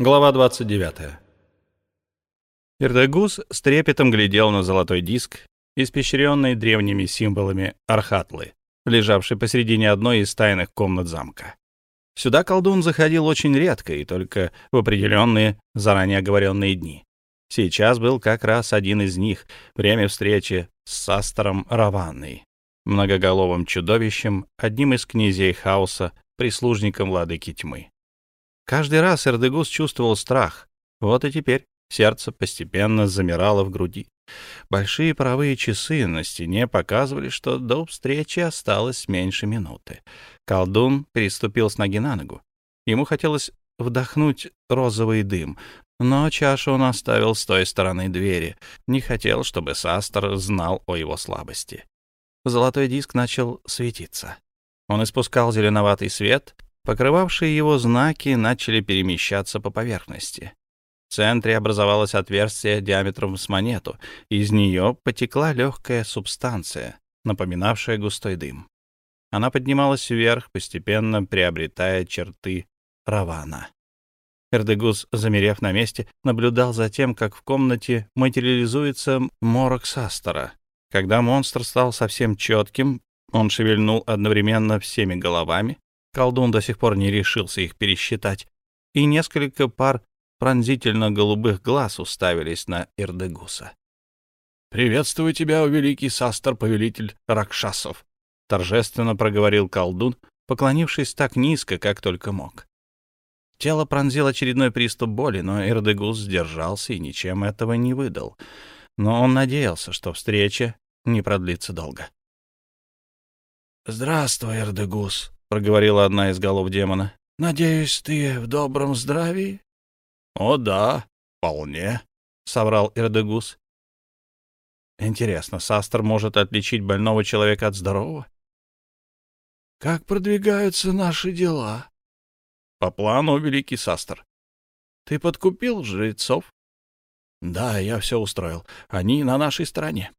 Глава 29. Ирдегус с трепетом глядел на золотой диск, испещренный древними символами Архатлы, лежавший посредине одной из тайных комнат замка. Сюда колдун заходил очень редко и только в определенные, заранее оговоренные дни. Сейчас был как раз один из них, время встречи с Састером Раванной, многоголовым чудовищем, одним из князей хаоса, прислужником владыки тьмы. Каждый раз Эрдегус чувствовал страх. Вот и теперь сердце постепенно замирало в груди. Большие паровые часы на стене показывали, что до встречи осталось меньше минуты. Колдун переступил с ноги на ногу. Ему хотелось вдохнуть розовый дым, но чашу он оставил с той стороны двери. Не хотел, чтобы Састер знал о его слабости. Золотой диск начал светиться. Он испускал зеленоватый свет, покрывавшие его знаки начали перемещаться по поверхности. В центре образовалось отверстие диаметром с монету, из нее потекла легкая субстанция, напоминавшая густой дым. Она поднималась вверх, постепенно приобретая черты равана. Эрдегус, замерев на месте, наблюдал за тем, как в комнате материализуется морок Састера. Когда монстр стал совсем четким, он шевельнул одновременно всеми головами, колдун до сих пор не решился их пересчитать, и несколько пар пронзительно-голубых глаз уставились на Эрдегуса. «Приветствую тебя, о великий Састер, повелитель Ракшасов!» — торжественно проговорил колдун, поклонившись так низко, как только мог. Тело пронзил очередной приступ боли, но Эрдегус сдержался и ничем этого не выдал. Но он надеялся, что встреча не продлится долго. «Здравствуй, Эрдегус», — проговорила одна из голов демона. «Надеюсь, ты в добром здравии?» «О да, вполне», — соврал Эрдегус. «Интересно, Састер может отличить больного человека от здорового?» «Как продвигаются наши дела?» По плану, великий Састер. Ты подкупил жрецов? Да, я все устроил. Они на нашей стороне.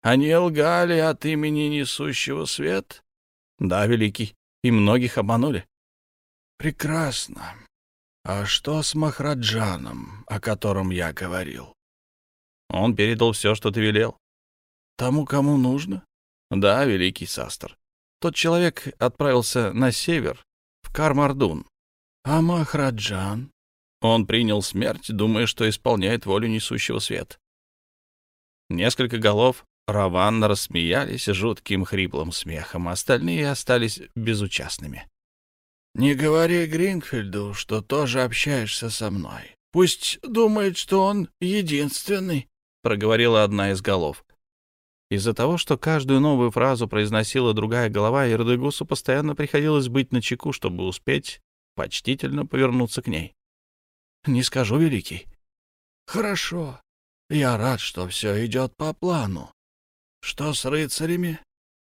Они лгали от имени несущего свет? Да, великий. И многих обманули. Прекрасно. А что с Махраджаном, о котором я говорил? Он передал все, что ты велел. Тому, кому нужно? Да, великий Састер. Тот человек отправился на север, в Кармардун. А Махраджан? Он принял смерть, думая, что исполняет волю несущего свет. Несколько голов Раван рассмеялись жутким хриплым смехом, остальные остались безучастными. «Не говори Гринфельду, что тоже общаешься со мной. Пусть думает, что он единственный», — проговорила одна из голов. Из-за того, что каждую новую фразу произносила другая голова, Ирдегусу постоянно приходилось быть начеку, чтобы успеть почтительно повернуться к ней. — Не скажу, Великий. — Хорошо. Я рад, что все идет по плану. Что с рыцарями?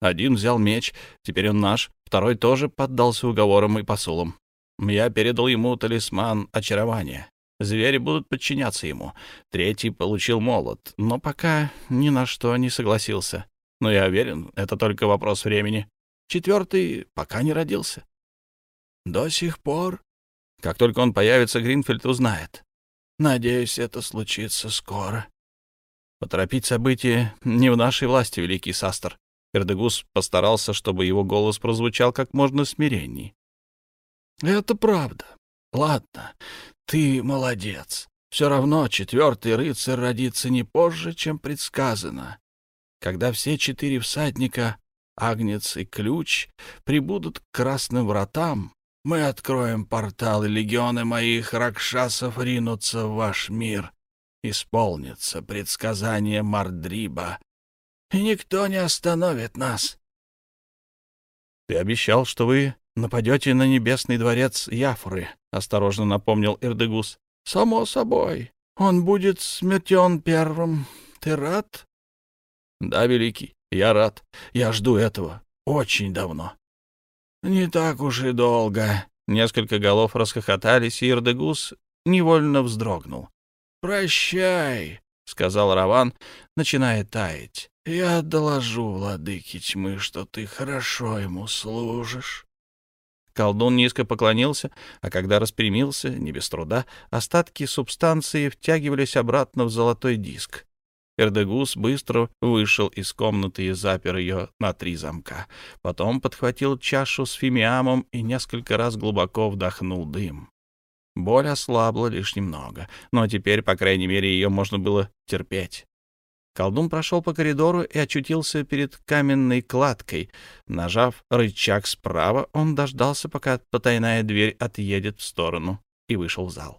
Один взял меч, теперь он наш, второй тоже поддался уговорам и посулам. Я передал ему талисман очарования. Звери будут подчиняться ему. Третий получил молот, но пока ни на что не согласился. Но я уверен, это только вопрос времени. Четвертый пока не родился. До сих пор. Как только он появится, Гринфельд узнает. Надеюсь, это случится скоро. Поторопить события не в нашей власти, великий Састер. Эрдегус постарался, чтобы его голос прозвучал как можно смиренней. Это правда. Ладно, ты молодец. Все равно четвертый рыцарь родится не позже, чем предсказано. Когда все четыре всадника, Агнец и Ключ, прибудут к красным вратам, мы откроем портал, и легионы моих ракшасов ринутся в ваш мир. Исполнится предсказание Мардриба, и никто не остановит нас. — Ты обещал, что вы нападете на небесный дворец Яфры, — осторожно напомнил Ирдегус. — Само собой. Он будет сметен первым. Ты рад? — Да, великий, я рад. Я жду этого очень давно. «Не так уж и долго». Несколько голов расхохотались, и Ирдегус невольно вздрогнул. «Прощай», — сказал Раван, начиная таять. «Я доложу владыке тьмы, что ты хорошо ему служишь». Колдун низко поклонился, а когда распрямился, не без труда, остатки субстанции втягивались обратно в золотой диск. Эрдегус быстро вышел из комнаты и запер ее на три замка. Потом подхватил чашу с фимиамом и несколько раз глубоко вдохнул дым. Боль ослабла лишь немного, но теперь, по крайней мере, ее можно было терпеть. Колдун прошел по коридору и очутился перед каменной кладкой. Нажав рычаг справа, он дождался, пока потайная дверь отъедет в сторону, и вышел в зал.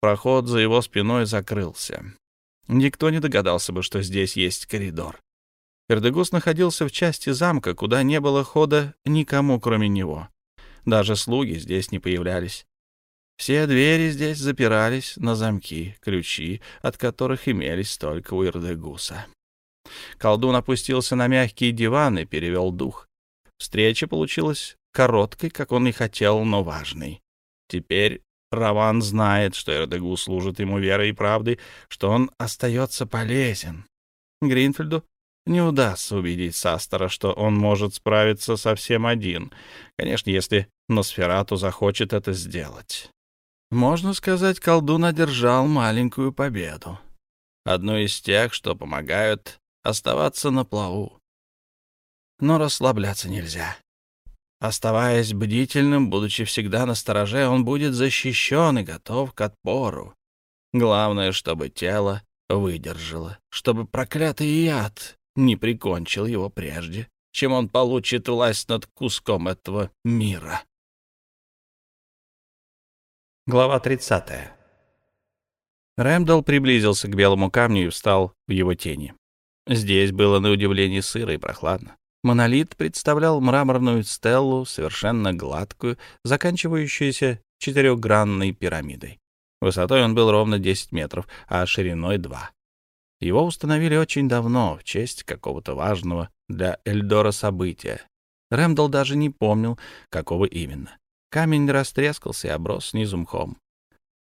Проход за его спиной закрылся. Никто не догадался бы, что здесь есть коридор. Эрдегус находился в части замка, куда не было хода никому, кроме него. Даже слуги здесь не появлялись. Все двери здесь запирались на замки, ключи, от которых имелись только у Ирдегуса. Колдун опустился на мягкий диван и перевел дух. Встреча получилась короткой, как он и хотел, но важной. Теперь Раван знает, что Эрдегу служит ему верой и правдой, что он остается полезен. Гринфельду не удастся убедить Састера, что он может справиться совсем один, конечно, если Носферату захочет это сделать. Можно сказать, колдун одержал маленькую победу. Одну из тех, что помогают оставаться на плаву. Но расслабляться нельзя. Оставаясь бдительным, будучи всегда на стороже, он будет защищен и готов к отпору. Главное, чтобы тело выдержало, чтобы проклятый яд не прикончил его прежде, чем он получит власть над куском этого мира. Глава 30. Рэмдалл приблизился к белому камню и встал в его тени. Здесь было на удивление сыро и прохладно. Монолит представлял мраморную стеллу, совершенно гладкую, заканчивающуюся четырехгранной пирамидой. Высотой он был ровно 10 метров, а шириной — 2. Его установили очень давно, в честь какого-то важного для Эльдора события. Рэмдал даже не помнил, какого именно. Камень растрескался и оброс снизу мхом.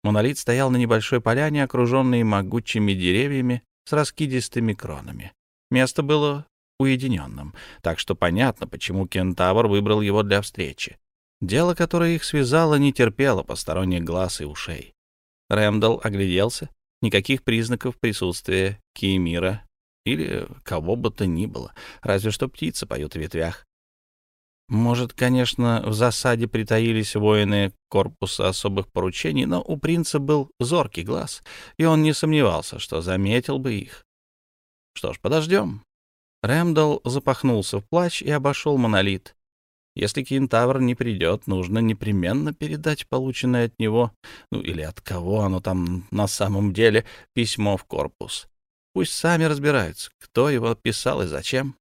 Монолит стоял на небольшой поляне, окруженной могучими деревьями с раскидистыми кронами. Место было уединенным, так что понятно, почему кентавр выбрал его для встречи. Дело, которое их связало, не терпело посторонних глаз и ушей. Рэмдалл огляделся. Никаких признаков присутствия Киемира или кого бы то ни было, разве что птицы поют в ветвях. Может, конечно, в засаде притаились воины корпуса особых поручений, но у принца был зоркий глаз, и он не сомневался, что заметил бы их. Что ж, подождем. Рэмдалл запахнулся в плащ и обошел монолит. Если кентавр не придет, нужно непременно передать полученное от него, ну или от кого оно там на самом деле, письмо в корпус. Пусть сами разбираются, кто его писал и зачем.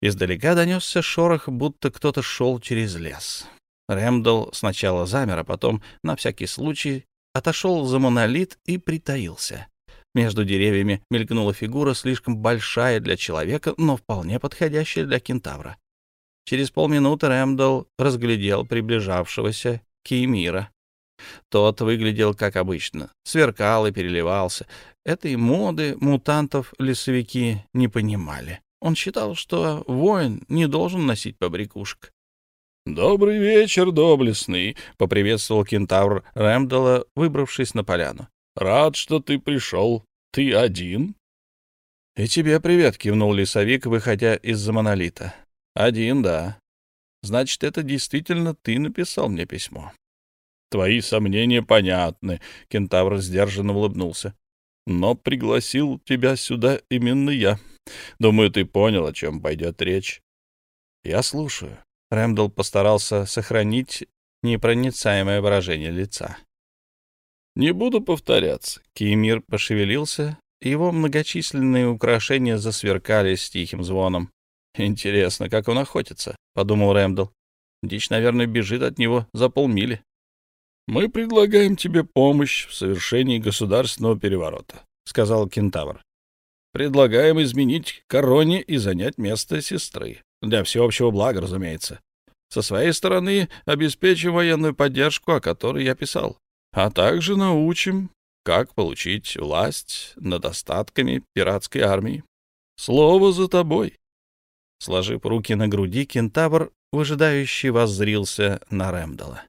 Издалека донесся шорох, будто кто-то шел через лес. Рэмдалл сначала замер, а потом, на всякий случай, отошел за монолит и притаился. Между деревьями мелькнула фигура, слишком большая для человека, но вполне подходящая для кентавра. Через полминуты Рэмдалл разглядел приближавшегося Кеймира. Тот выглядел как обычно, сверкал и переливался. Этой моды мутантов лесовики не понимали. Он считал, что воин не должен носить побрякушек. «Добрый вечер, доблестный!» — поприветствовал кентавр Рэмдала, выбравшись на поляну. «Рад, что ты пришел. Ты один?» «И тебе привет», — кивнул лесовик, выходя из-за монолита. «Один, да. Значит, это действительно ты написал мне письмо». «Твои сомнения понятны», — кентавр сдержанно улыбнулся. «Но пригласил тебя сюда именно я. Думаю, ты понял, о чем пойдет речь». «Я слушаю». Рэмдл постарался сохранить непроницаемое выражение лица. Не буду повторяться. Киемир пошевелился, его многочисленные украшения засверкали с тихим звоном. «Интересно, как он охотится?» — подумал Рэмдл. «Дичь, наверное, бежит от него за полмили». «Мы предлагаем тебе помощь в совершении государственного переворота», — сказал кентавр. «Предлагаем изменить короне и занять место сестры. Для всеобщего блага, разумеется. Со своей стороны обеспечим военную поддержку, о которой я писал а также научим, как получить власть над остатками пиратской армии. Слово за тобой. Сложив руки на груди, кентавр, выжидающий, воззрился на Рэмдала.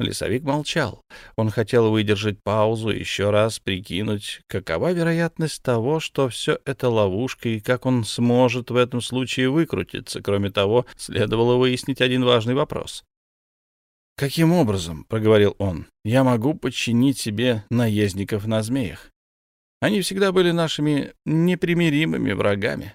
Лесовик молчал. Он хотел выдержать паузу, еще раз прикинуть, какова вероятность того, что все это ловушка, и как он сможет в этом случае выкрутиться. Кроме того, следовало выяснить один важный вопрос. «Каким образом, — проговорил он, — я могу подчинить себе наездников на змеях? Они всегда были нашими непримиримыми врагами».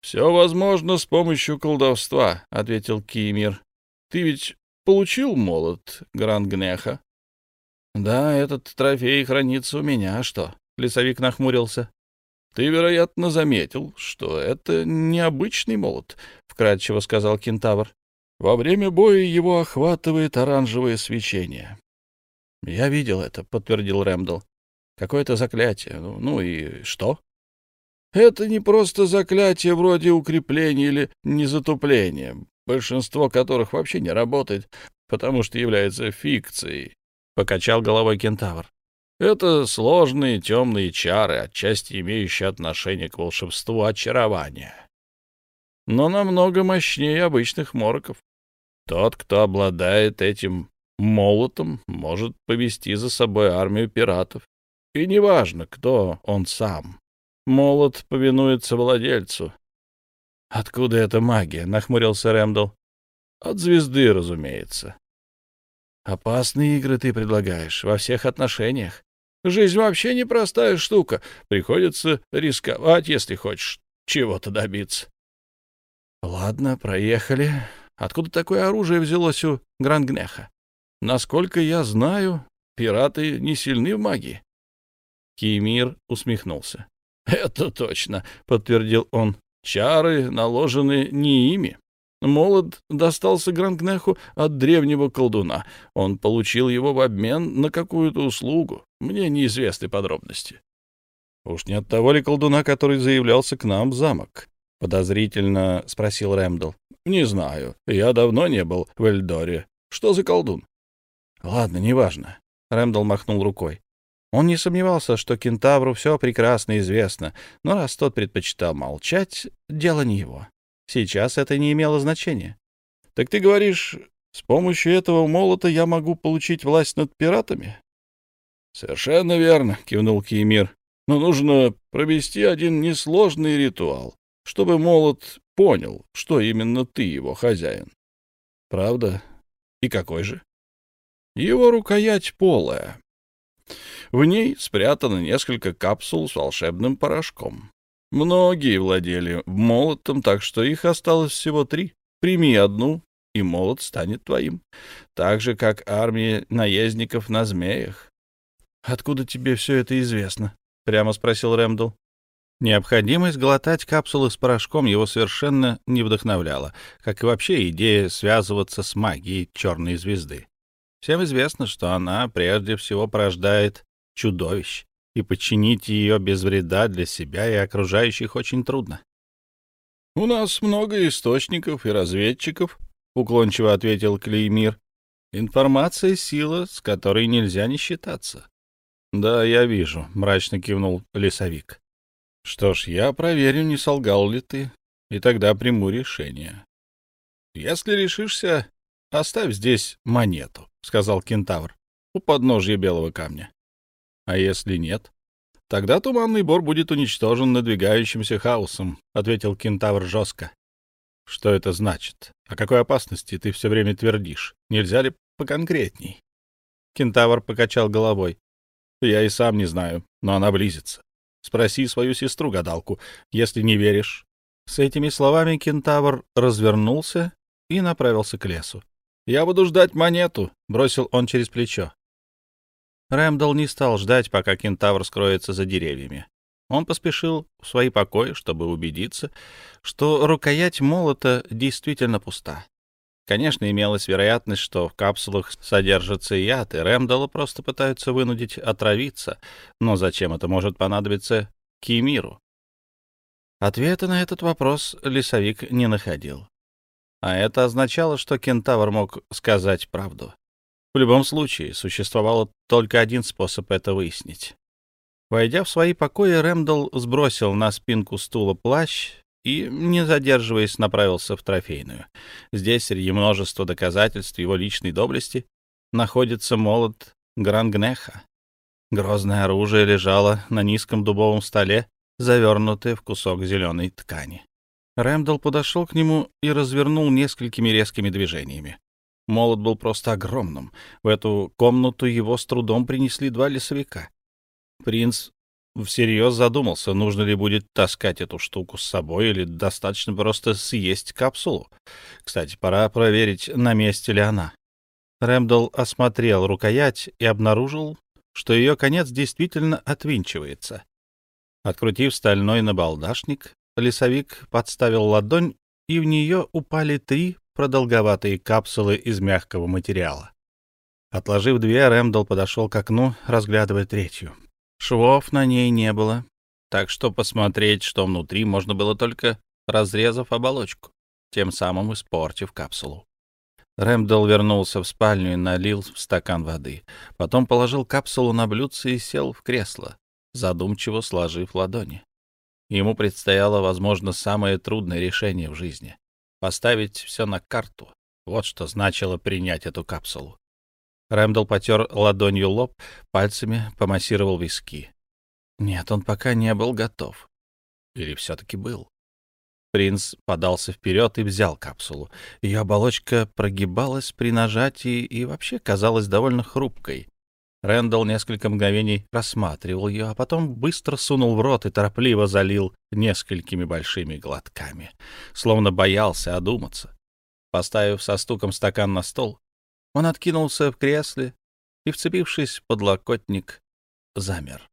«Все возможно с помощью колдовства», — ответил Кимир. «Ты ведь получил молот Грангнеха? — Да, этот трофей хранится у меня. А что? — лесовик нахмурился. — Ты, вероятно, заметил, что это необычный молот, — вкратчиво сказал кентавр. Во время боя его охватывает оранжевое свечение. — Я видел это, — подтвердил Рэмдл. — Какое-то заклятие. Ну, ну и что? — Это не просто заклятие вроде укрепления или незатупления большинство которых вообще не работает, потому что является фикцией, — покачал головой кентавр. Это сложные темные чары, отчасти имеющие отношение к волшебству очарования. Но намного мощнее обычных мороков. Тот, кто обладает этим молотом, может повести за собой армию пиратов. И неважно, кто он сам. Молот повинуется владельцу, «Откуда эта магия?» — нахмурился Рэмдл. «От звезды, разумеется». «Опасные игры ты предлагаешь во всех отношениях. Жизнь вообще непростая штука. Приходится рисковать, если хочешь чего-то добиться». «Ладно, проехали. Откуда такое оружие взялось у Грангнеха? Насколько я знаю, пираты не сильны в магии». Кимир усмехнулся. «Это точно», — подтвердил он. Чары наложены не ими. Молот достался Грангнеху от древнего колдуна. Он получил его в обмен на какую-то услугу. Мне неизвестны подробности. — Уж не от того ли колдуна, который заявлялся к нам в замок? — подозрительно спросил Рэмдл. — Не знаю. Я давно не был в Эльдоре. Что за колдун? — Ладно, неважно. Рэмдл махнул рукой. Он не сомневался, что кентавру все прекрасно известно, но раз тот предпочитал молчать, дело не его. Сейчас это не имело значения. — Так ты говоришь, с помощью этого молота я могу получить власть над пиратами? — Совершенно верно, — кивнул Киемир. — Но нужно провести один несложный ритуал, чтобы молот понял, что именно ты его хозяин. — Правда? И какой же? — Его рукоять полая. В ней спрятано несколько капсул с волшебным порошком. Многие владели молотом, так что их осталось всего три. Прими одну, и молот станет твоим. Так же, как армия наездников на змеях. — Откуда тебе все это известно? — прямо спросил Рэмдл. Необходимость глотать капсулы с порошком его совершенно не вдохновляла, как и вообще идея связываться с магией черной звезды. Всем известно, что она прежде всего порождает чудовищ, и подчинить ее без вреда для себя и окружающих очень трудно. — У нас много источников и разведчиков, — уклончиво ответил Клеймир. — Информация — сила, с которой нельзя не считаться. — Да, я вижу, — мрачно кивнул лесовик. — Что ж, я проверю, не солгал ли ты, и тогда приму решение. — Если решишься, оставь здесь монету, — сказал кентавр, — у подножья белого камня. А если нет? Тогда туманный бор будет уничтожен надвигающимся хаосом, — ответил кентавр жестко. Что это значит? О какой опасности ты все время твердишь? Нельзя ли поконкретней? Кентавр покачал головой. Я и сам не знаю, но она близится. Спроси свою сестру-гадалку, если не веришь. С этими словами кентавр развернулся и направился к лесу. «Я буду ждать монету», — бросил он через плечо. Рэмдал не стал ждать, пока кентавр скроется за деревьями. Он поспешил в свои покои, чтобы убедиться, что рукоять молота действительно пуста. Конечно, имелась вероятность, что в капсулах содержится яд, и Рэмдала просто пытаются вынудить отравиться, но зачем это может понадобиться Кимиру? Ответа на этот вопрос лесовик не находил. А это означало, что кентавр мог сказать правду. В любом случае, существовал только один способ это выяснить. Войдя в свои покои, Рэмдалл сбросил на спинку стула плащ и, не задерживаясь, направился в трофейную. Здесь, среди множества доказательств его личной доблести, находится молот Грангнеха. Грозное оружие лежало на низком дубовом столе, завернутое в кусок зеленой ткани. Рэмдалл подошел к нему и развернул несколькими резкими движениями. Молот был просто огромным. В эту комнату его с трудом принесли два лесовика. Принц всерьез задумался, нужно ли будет таскать эту штуку с собой или достаточно просто съесть капсулу. Кстати, пора проверить, на месте ли она. Рэмдалл осмотрел рукоять и обнаружил, что ее конец действительно отвинчивается. Открутив стальной набалдашник, лесовик подставил ладонь, и в нее упали три продолговатые капсулы из мягкого материала. Отложив две, Рэмдалл подошел к окну, разглядывая третью. Швов на ней не было, так что посмотреть, что внутри, можно было только разрезав оболочку, тем самым испортив капсулу. Рэмдалл вернулся в спальню и налил в стакан воды. Потом положил капсулу на блюдце и сел в кресло, задумчиво сложив ладони. Ему предстояло, возможно, самое трудное решение в жизни — поставить все на карту. Вот что значило принять эту капсулу. Рэмдалл потер ладонью лоб, пальцами помассировал виски. Нет, он пока не был готов. Или все-таки был? Принц подался вперед и взял капсулу. Ее оболочка прогибалась при нажатии и вообще казалась довольно хрупкой. Рэндалл несколько мгновений рассматривал ее, а потом быстро сунул в рот и торопливо залил несколькими большими глотками, словно боялся одуматься. Поставив со стуком стакан на стол, он откинулся в кресле и, вцепившись в подлокотник, замер.